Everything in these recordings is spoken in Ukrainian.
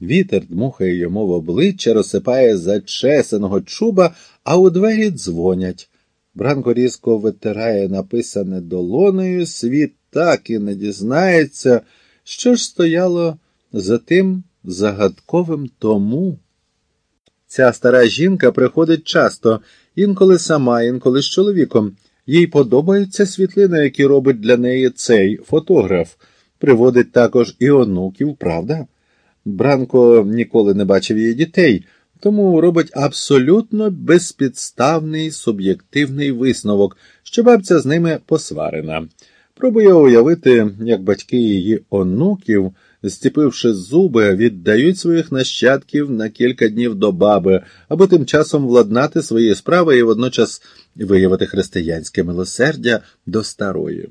Вітер дмухає йому в обличчя, розсипає зачесаного чуба, а у двері дзвонять. Бранко різко витирає написане долоною, світ так і не дізнається, що ж стояло за тим загадковим тому. Ця стара жінка приходить часто, інколи сама, інколи з чоловіком. Їй подобаються світлини, які робить для неї цей фотограф. Приводить також і онуків, правда? Бранко ніколи не бачив її дітей, тому робить абсолютно безпідставний суб'єктивний висновок, що бабця з ними посварена. Пробує уявити, як батьки її онуків, зціпивши зуби, віддають своїх нащадків на кілька днів до баби, аби тим часом владнати свої справи і водночас виявити християнське милосердя до старої.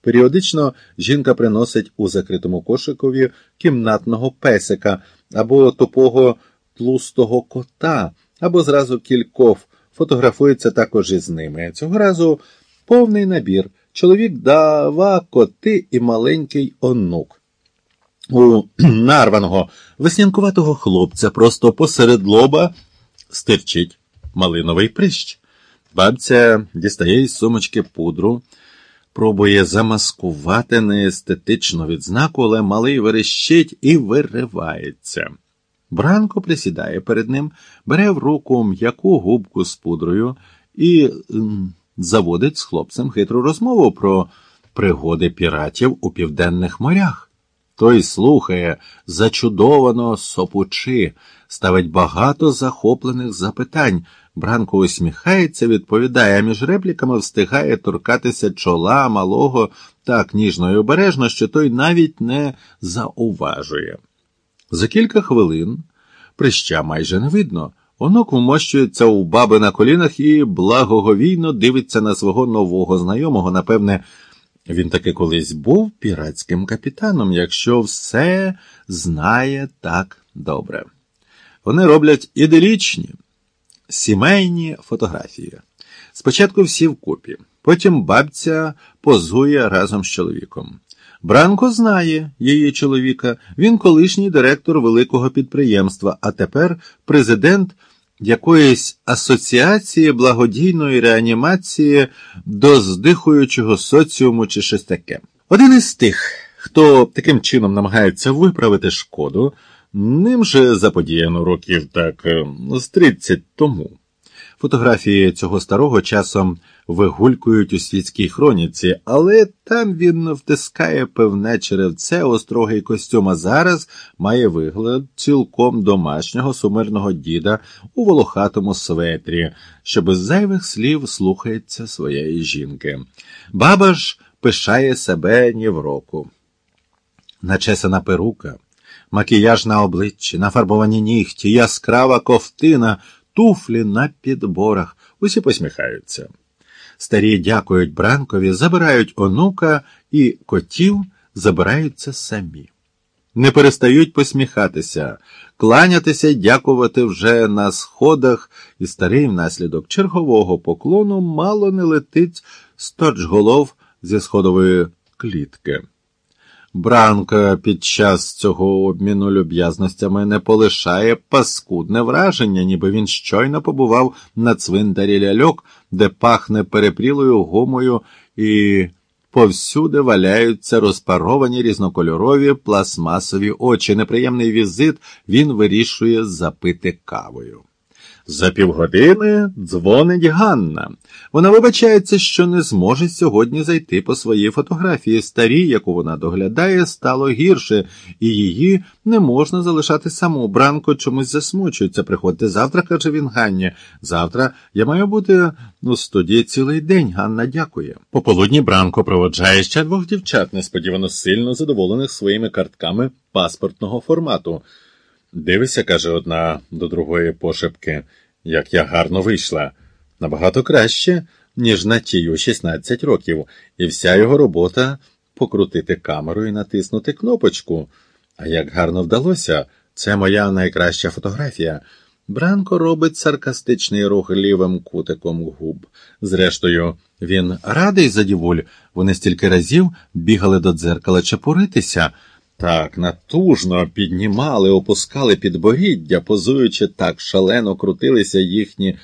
Періодично жінка приносить у закритому кошикові кімнатного песика або тупого тлустого кота, або зразу кількох, фотографується також із ними. Цього разу повний набір. Чоловік дава коти і маленький онук. У нарваного веснянкуватого хлопця просто посеред лоба стирчить малиновий прищ. Бабця дістає із сумочки пудру, пробує замаскувати неестетичну відзнаку, але малий верещить і виривається. Бранко присідає перед ним, бере в руку м'яку губку з пудрою і заводить з хлопцем хитру розмову про пригоди піратів у південних морях. Той слухає, зачудовано сопучи, ставить багато захоплених запитань. Бранко усміхається, відповідає, а між репліками встигає торкатися чола малого так ніжно і обережно, що той навіть не зауважує. За кілька хвилин прища майже не видно. Онук вмощується у баби на колінах і благоговійно дивиться на свого нового знайомого. Напевне, він таки колись був піратським капітаном, якщо все знає так добре. Вони роблять іделічні сімейні фотографії. Спочатку всі вкупі, потім бабця позує разом з чоловіком. Бранко знає її чоловіка, він колишній директор великого підприємства, а тепер президент якоїсь асоціації благодійної реанімації до здихуючого соціуму чи щось таке. Один із тих, хто таким чином намагається виправити шкоду, ним же заподіяно років так з 30 тому. Фотографії цього старого часом вигулькують у світській хроніці, але там він втискає певне черевце острогий костюм, а зараз має вигляд цілком домашнього сумирного діда у волохатому светрі, що без зайвих слів слухається своєї жінки. Баба ж пишає себе ні в року. Начесана перука, макіяж на обличчі, нафарбовані нігті, яскрава ковтина туфлі на підборах. Усі посміхаються. Старі дякують Бранкові, забирають онука і котів забираються самі. Не перестають посміхатися, кланятися дякувати вже на сходах, і старий внаслідок чергового поклону мало не летить з точголов зі сходової клітки. Бранка під час цього обміну люб'язностями не полишає паскудне враження, ніби він щойно побував на цвинтарі ляльок, де пахне перепрілою гумою і повсюди валяються розпаровані різнокольорові пластмасові очі. Неприємний візит він вирішує запити кавою. За півгодини дзвонить Ганна. Вона вибачається, що не зможе сьогодні зайти по своїй фотографії. Старій, яку вона доглядає, стало гірше, і її не можна залишати саму. Бранко чомусь засмучується. Приходьте завтра, каже він Ганні. Завтра я маю бути у студії цілий день. Ганна дякує. Пополудні Бранко проводжає ще двох дівчат, несподівано сильно задоволених своїми картками паспортного формату. Дивися, каже одна до другої пошепки, як я гарно вийшла. Набагато краще, ніж на тій у 16 років, і вся його робота покрутити камеру і натиснути кнопочку. А як гарно вдалося, це моя найкраща фотографія. Бранко робить саркастичний рух лівим кутиком губ. Зрештою, він радий за дівуль. Вони стільки разів бігали до дзеркала чепуритися. Так натужно піднімали, опускали підборіддя, позуючи так шалено крутилися їхні